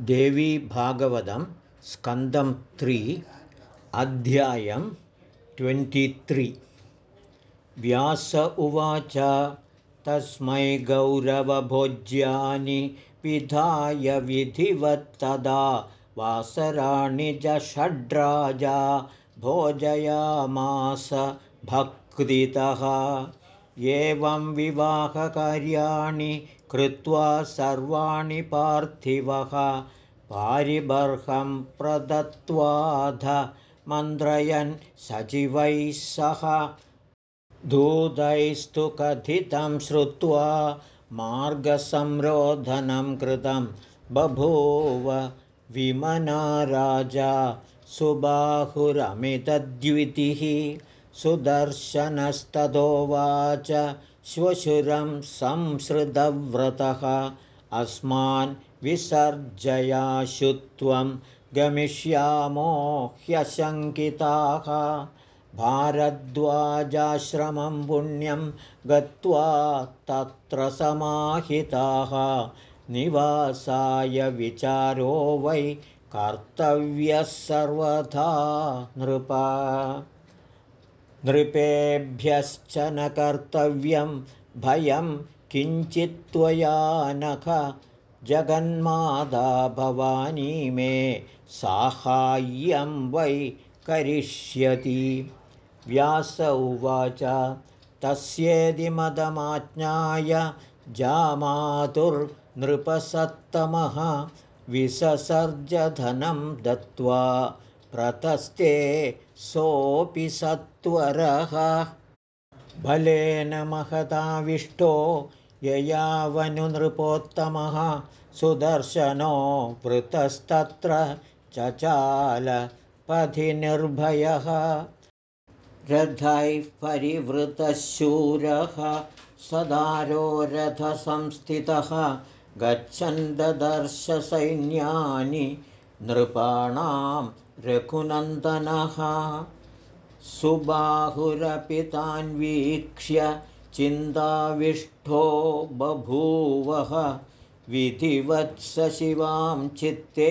देवी भागवतं स्कन्दं त्रि अध्यायं ट्वेण्टित्रि। व्यास उवाच तस्मै गौरवभोज्यानि विधाय विधिवत्तदा वासराणि षड्राजा भोजयामास भक्तितः। एवं विवाहकार्याणि कृत्वा सर्वाणि पार्थिवः पारिबर्हं प्रदत्त्वाध मन्त्रयन् सचिवैः सह दूतैस्तु कथितं श्रुत्वा मार्गसंरोधनं कृतं। बभूव विमना राजा सुबाहुरमितद्वितिः सुदर्शनस्ततोवाच श्वशुरं संसृतव्रतः अस्मान् विसर्जयाशुत्वं गमिष्यामो ह्यशङ्किताः। भारद्वाजाश्रमं पुण्यं गत्वा तत्र समाहिताः। निवासाय विचारो वै कर्तव्यः सर्वथा नृपा नृपेभ्यश्च न कर्तव्यं भयं किञ्चित्त्वया नख जगन्मादा भवानी मे साहाय्यं वै करिष्यति। व्यास उवाच तस्येदिमदमाज्ञाय जामातुर्नृपसत्तमः विससर्जधनं दत्त्वा प्रतस्ते सोऽपि सत्वरः बलेन महताविष्टो ययावनुनृपोत्तमः सुदर्शनो वृतस्तत्र चचालपथिनिर्भयः रथैः परिवृतशूरः। सदारो रथसंस्थितः। गच्छन् ददर्शसैन्यानि नृपाणां रघुनन्दनः सुबाहुरपि तान्वीक्ष्य चिन्ताविष्ठो बभूवः विधिवत्स शिवां चित्ते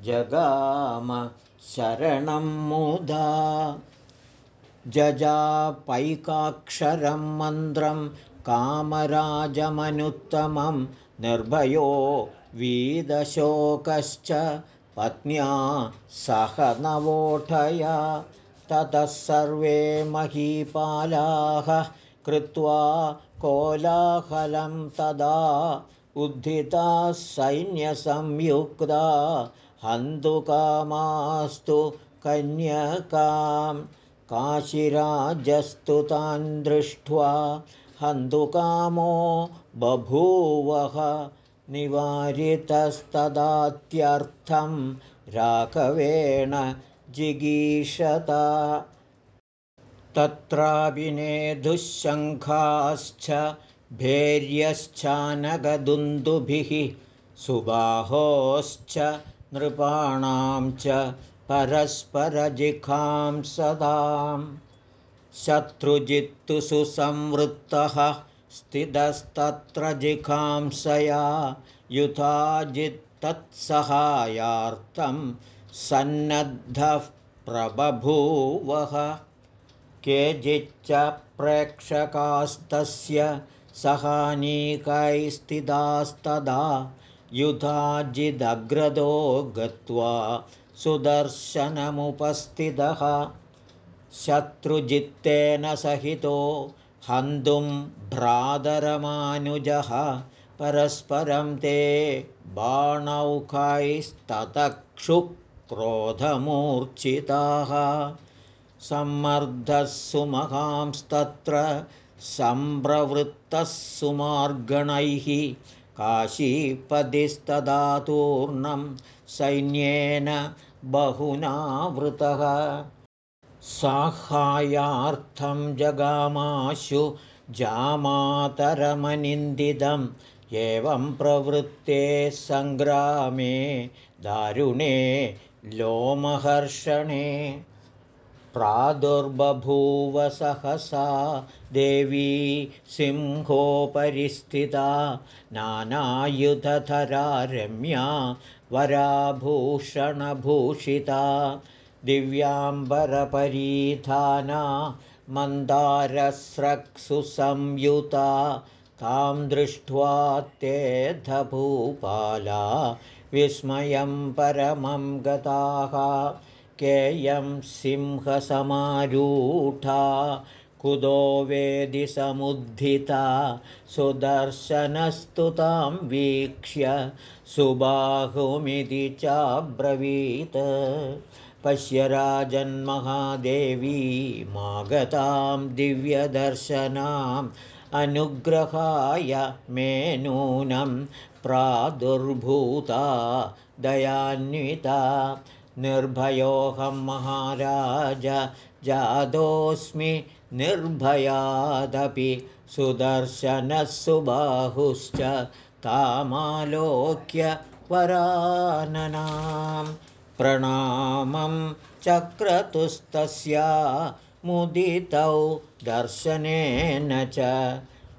जगाम शरणं मुदा। जजापैकाक्षरं मन्त्रं कामराजमनुत्तमं निर्भयो वीदशोकश्च पत्न्या सह नवोढया ततः सर्वे महीपालाः कृत्वा कोलाहलं तदा उद्धिताः सैन्यसंयुक्ता। हन्तुकामास्तु कन्यकां। काशिराजस्तु तान् दृष्ट्वा हन्तुकामो बभूवः। निवारितस्तदात्यर्थं राघवेण जिगीषता। तत्राभिनेदुःशङ्खाश्च भैर्यश्चानगदुन्दुभिः सुबाहोश्च नृपाणां च परस्परजिखां सदां शत्रुजित्तु सुसंवृत्तः स्थितस्तत्र जिघांसया युधाजित्तत्सहायार्थं सन्नद्धः प्रबभूवः केचिच्च प्रेक्षकास्तस्य सहानीकैस्थितास्तदा युधाजिदग्रदो गत्वा सुदर्शनमुपस्थितः शत्रुजित्तेन सहितो हन्तुं भ्रातरमानुजः परस्परं ते बाणौखैस्ततक्षुक्रोधमूर्च्छिताः सम्मर्दः सुमहांस्तत्र सम्प्रवृत्तः सुमार्गणैः काशीपदिस्तदातूर्णं सैन्येन बहुनावृतः। साहाय्यार्थं जगामाशु जामातरमनिन्दितम् एवं प्रवृत्ते सङ्ग्रामे दारुणे लोमहर्षणे प्रादुर्बभूव सहसा देवी सिंहोपरिस्थिता नानायुधधरा रम्या वराभूषणभूषिता दिव्याम्बरपरीधाना मन्दारस्रक्सुसंयुता तां दृष्ट्वा तेऽधभूपाला विस्मयं परमं गताः केयं सिंहसमारूढा कुतो वेदिसमुद्धिता सुदर्शनस्तुतां वीक्ष्य सुबाहुमिति चाब्रवीत्। पश्य राजन्महादेवी मागतां दिव्यदर्शनाम् अनुग्रहाय मे नूनं प्रादुर्भूता दयान्विता निर्भयोऽहं महाराज जातोऽस्मि निर्भयादपि सुदर्शनः सुबाहुश्च तामालोक्य वराननां प्रणामं चक्रतुस्तस्या मुदितौ दर्शनेन च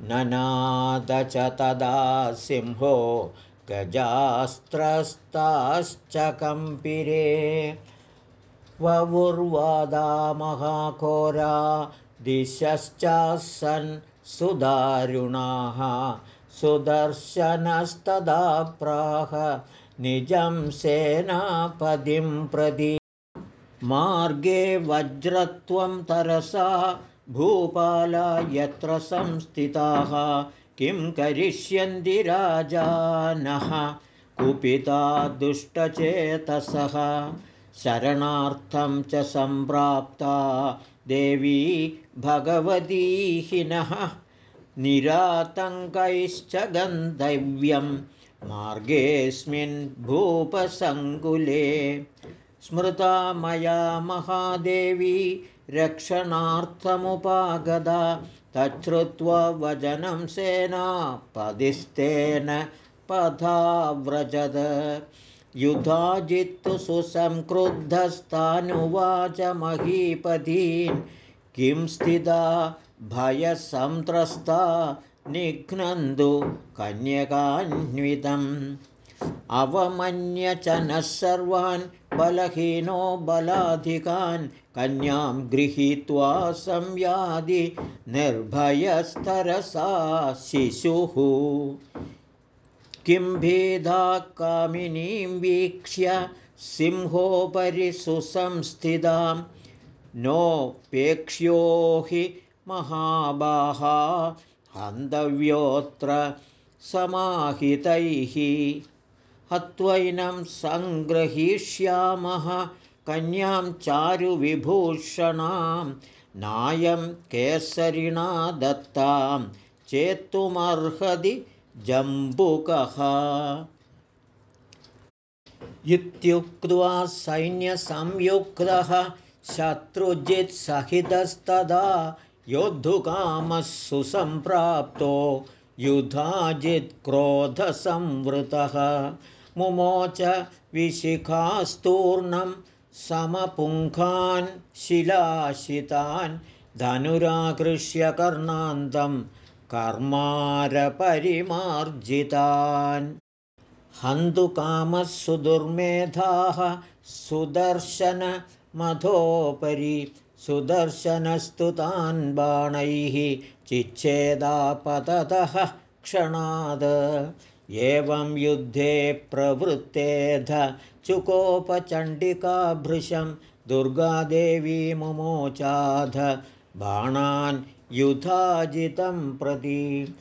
ननाद च तदा सिंहो गजास्त्रस्ताश्च कम्पिरे। ववुर्वादा महाघोरा दिशश्चासन् सुदारुणाः। सुदर्शनस्तदा प्राह निजं सेनापदिं प्रति मार्गे वज्रत्वं तरसा भूपाला यत्र संस्थिताः किं करिष्यन्ति राजानः? कुपिता दुष्टचेतसः शरणार्थं च सम्प्राप्ता देवी भगवतीहिनः निरातङ्कैश्च गन्तव्यं मार्गेऽस्मिन् भूपसङ्कुले स्मृता मया महादेवी रक्षणार्थमुपागदा तच्छ्रुत्वा वचनं सेना पदिस्तेन पथाव्रजद युधाजित्तु सुसंक्रुद्धस्तानुवाच महीपदीन्। किं स्थिता? भयसंत्रस्ता निघ्नन्तु कन्यकान्वितम्। अवमन्य च नः सर्वान् बलहीनो बलाधिकान् कन्यां गृहीत्वा संयादि निर्भयस्तरसा शिशुः। किं भेदा कामिनीं वीक्ष्य सिंहोपरि सुसंस्थितां नोपेक्ष्यो हि महाबाहा हन्तव्योऽत्र समाहितैः हत्वैनं सङ्ग्रहीष्यामः कन्यां चारुविभूषणां नायं केसरिणा दत्तां चेत्तुमर्हति जम्बुकः। इत्युक्त्वा सैन्यसंयुक्तः शत्रुजित्सहितस्तदा योद्धुकामः सुसम्प्राप्तो युधाजित्क्रोधसंवृतः मुमोच विशिखास्तूर्णं समपुङ्खान् शिलाशितान् धनुराकृष्य कर्णान्तं कर्मारपरिमार्जितान्। हन्तुकामः सुदुर्मेधाः सुदर्शनमधोपरि सुदर्शनस्तुतान् बाणैः चिच्छेदापततः क्षणाद एवं युद्धे प्रवृत्तेध चुकोपचण्डिकाभृशं दुर्गादेवी मुमोचाध बाणान् युधाजितं प्रति।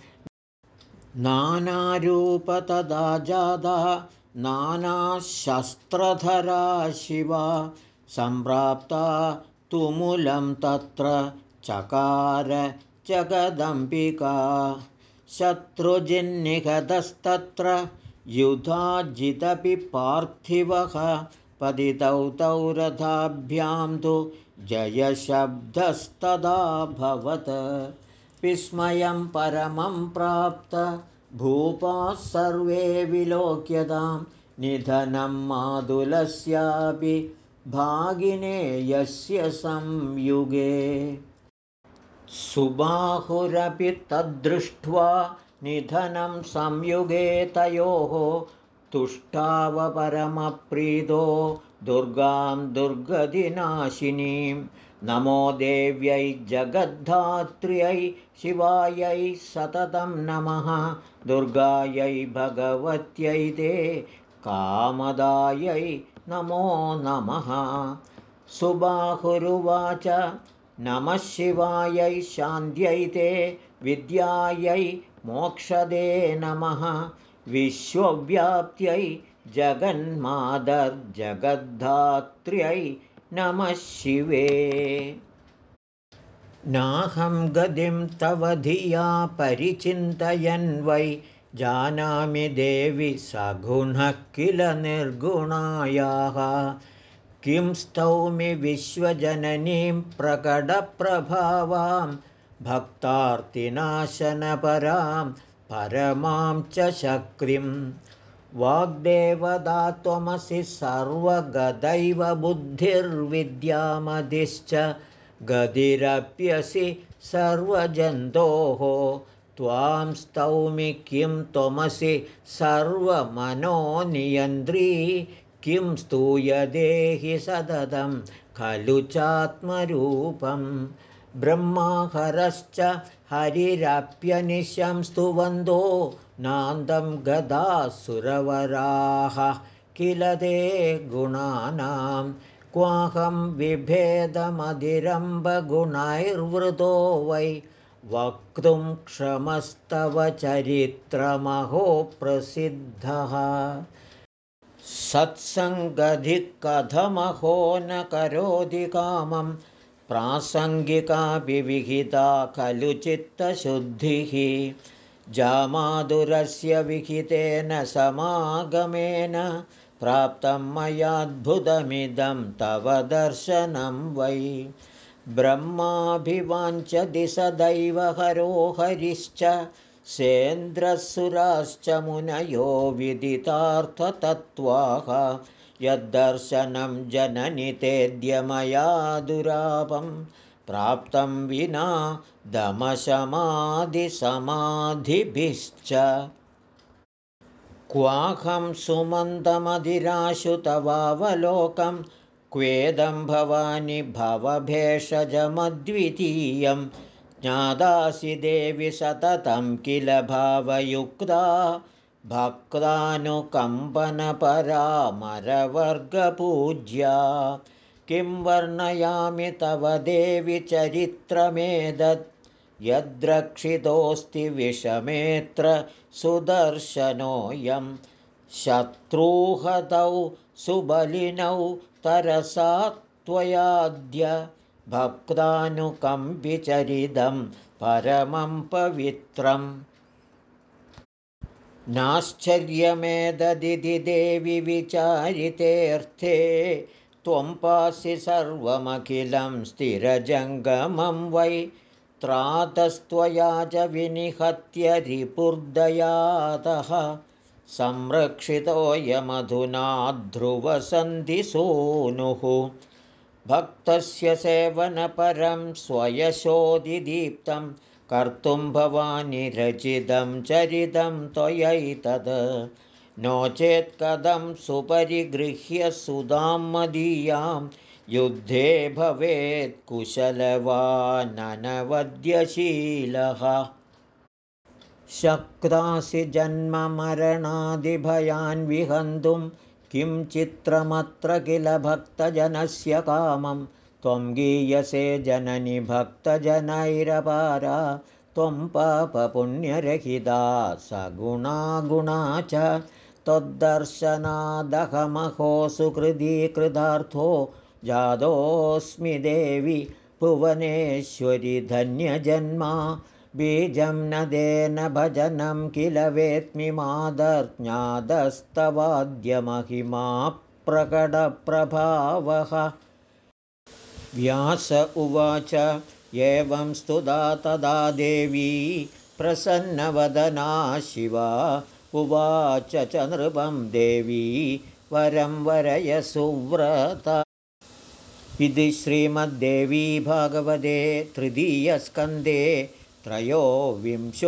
नानारूपतदा जादा नानाशस्त्रधरा शिवा सम्प्राप्ता तुमुलं तत्र चकार जगदम्बिका शत्रुजिन्निहतस्तत्र युधाजिदपि पार्थिवः पतितौ तौ रथाभ्यां तु जयशब्दस्तदाभवत् विस्मयं परमं प्राप्त भूपाः सर्वे विलोक्यतां निधनं मातुलस्यापि भागिनेयस्य संयुगे सुबाहुरपि तद्दृष्ट्वा निधनं संयुगे तयोः तुष्टावपरमप्रीतो दुर्गां दुर्गतिनाशिनीं। नमो देव्यै जगद्धात्र्यै शिवायै सततं नमः। दुर्गायै भगवत्यै ते कामदायै नमो नमः। सुबाहुरुवाच नमः शिवायै शान्त्यै ते विद्यायै मोक्षदे नमः। विश्वव्याप्त्यै जगन्मादर्जगद्धात्र्यै नमः शिवे। नाहं गतिं तव धिया परिचिन्तयन् वै। जानामि देवि सगुणः किल निर्गुणायाः किं स्तौमि विश्वजननीं प्रकटप्रभावां भक्तार्तिनाशनपरां परमां च शक्तिं। वाग्देवदा त्वमसि सर्वगदैव बुद्धिर्विद्यामधिश्च गतिरप्यसि सर्वजन्तोः। त्वां स्तौमि किं त्वमसि सर्वमनोनियन्त्री किं स्तूयदेहि सततं खलु चात्मरूपं? ब्रह्माहरश्च हरिरप्यनिशं स्तुवन्दो नान्दं गदासुरवराः किल ते गुणानां? क्वाहं बिभेदमधिरम्बगुणैर्वृतो वै? वक्तुं क्षमस्तव चरित्रमहो प्रसिद्धः सत्सङ्गधिः कथमहो न करोति कामं प्रासङ्गिकाभिविहिता खलु चित्तशुद्धिः जामाधुरस्य विहितेन समागमेन प्राप्तं मयाद्भुतमिदं तव दर्शनं वै। ब्रह्माभिवाञ्चति सदैव हरो हरिश्च सेन्द्रसुराश्च मुनयो विदितार्थतत्त्वाः। यद्दर्शनं जननि तेद्य मया दुरापं। प्राप्तं विना दमशमादिसमाधिभिश्च। क्वाहं सुमन्दमधिराशु तवावलोकं क्वेदं भवानि भवभेषजमद्वितीयं ज्ञादासि देवि सततं किल भावयुक्ता भक्तानुकम्पनपरामरवर्गपूज्या। किं वर्णयामि तव देवि चरित्रमेदत् यद्रक्षितोऽस्ति विषमेत्र सुदर्शनोऽयं। शत्रूहतौ सुबलिनौ तरसा त्वयाद्य भक्तानुकम्पिचरितं परमं पवित्रम्। नाश्चर्यमेददिति देवि विचारितेऽर्थे त्वं पासि सर्वमखिलं स्थिरजङ्गमं वै त्रातस्त्वया च विनिहत्य रिपुर्दयातः संरक्षितोऽयमधुना ध्रुवसन्धिसूनुः भक्तस्य सेवनपरं स्वयशोदिदीप्तं कर्तुं भवानि रचितं चरितं त्वयैतद् नो चेत् कथं सुपरिगृह्य सुधां मदीयां युद्धे भवेत् कुशलवाननवद्यशीलः। शक्तासि जन्ममरणादिभयान् विहन्तुं किं चित्रमत्र किल भक्तजनस्य कामं? त्वं गीयसे जननि भक्तजनैरपारा त्वं पापपुण्यरहिता सगुणागुणा च त्वद्दर्शनादहमहो सुकृतीकृतार्थो जातोऽस्मि देवि भुवनेश्वरि धन्यजन्मा बीजं नदेन भजनं किल वेत्मि मादर्ज्ञादस्तवाद्यमहिमा प्रकटप्रभावः। व्यास उवाच एवं स्तुता तदा देवी प्रसन्नवदना शिवा। उवाच च नृपं देवी वरं वरय सुव्रत। इति श्रीमद्देवी भागवते तृतीयस्कन्धे त्रयोविंशोऽध्यायः